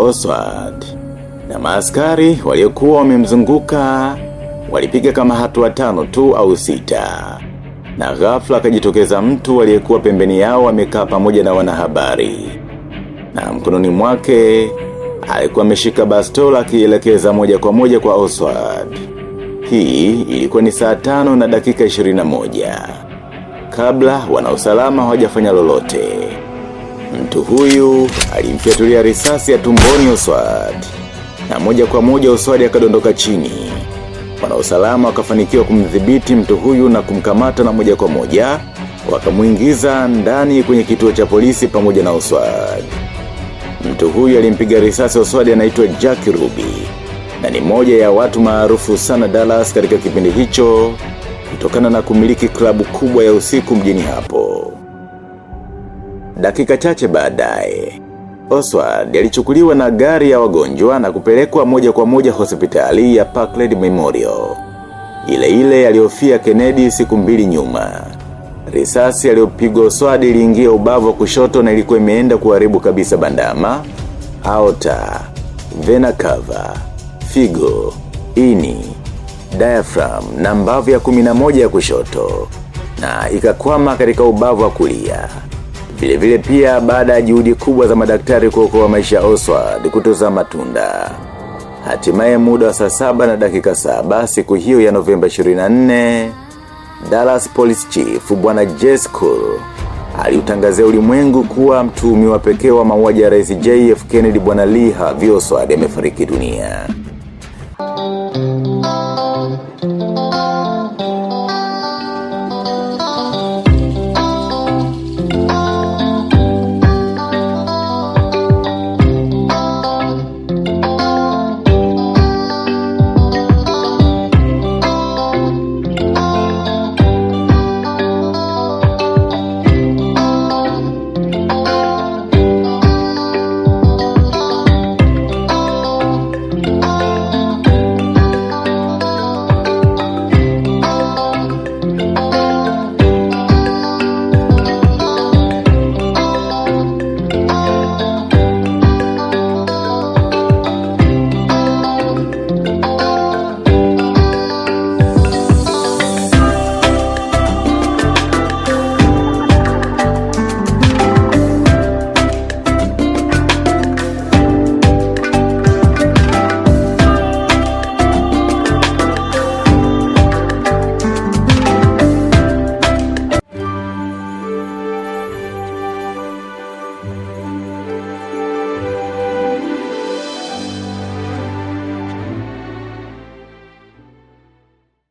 Oswald. Na maaskari waliokuwa wamemzunguka walipiga kama hatua tano tu au sita. Na ghafla akajitokeza mtu aliyekuwa pembeni yao amekaa pamoja na wanahabari. Na mkononi mwake alikuwa ameshika bastola akielekeza moja kwa moja kwa Oswald. Hii ilikuwa ni saa tano na dakika 21. Kabla wanausalama hawajafanya lolote. Mtu huyu alimfiatulia risasi ya tumboni Oswald. Na moja kwa moja Oswald akadondoka chini. Wanausalama wakafanikiwa kumdhibiti mtu huyu na kumkamata na moja kwa moja wakamuingiza ndani kwenye kituo cha polisi pamoja na Oswald. Mtu huyu alimpiga risasi Oswald anaitwa Jack Ruby na ni moja ya watu maarufu sana Dallas katika kipindi hicho kutokana na kumiliki klabu kubwa ya usiku mjini hapo. Dakika chache baadaye, Oswald alichukuliwa na gari ya wagonjwa na kupelekwa moja kwa moja hospitali ya Parkland Memorial. Ile ile aliyofia Kennedy siku mbili nyuma. Risasi aliyopigwa Oswald iliingia ubavu wa kushoto na ilikuwa imeenda kuharibu kabisa bandama, aorta, vena cava, figo, ini, diaphragm na mbavu ya 11 ya kushoto na ikakwama katika ubavu wa kulia. Vile vile pia baada ya juhudi kubwa za madaktari kuokoa maisha Oswald kutoza matunda. Hatimaye muda wa saa saba na dakika saba siku hiyo ya Novemba 24, Dallas Police Chief bwana Jeskul aliutangazia ulimwengu kuwa mtuhumiwa pekee wa mauaji ya Rais JF Kennedy bwana Lee Harvey Oswald amefariki dunia.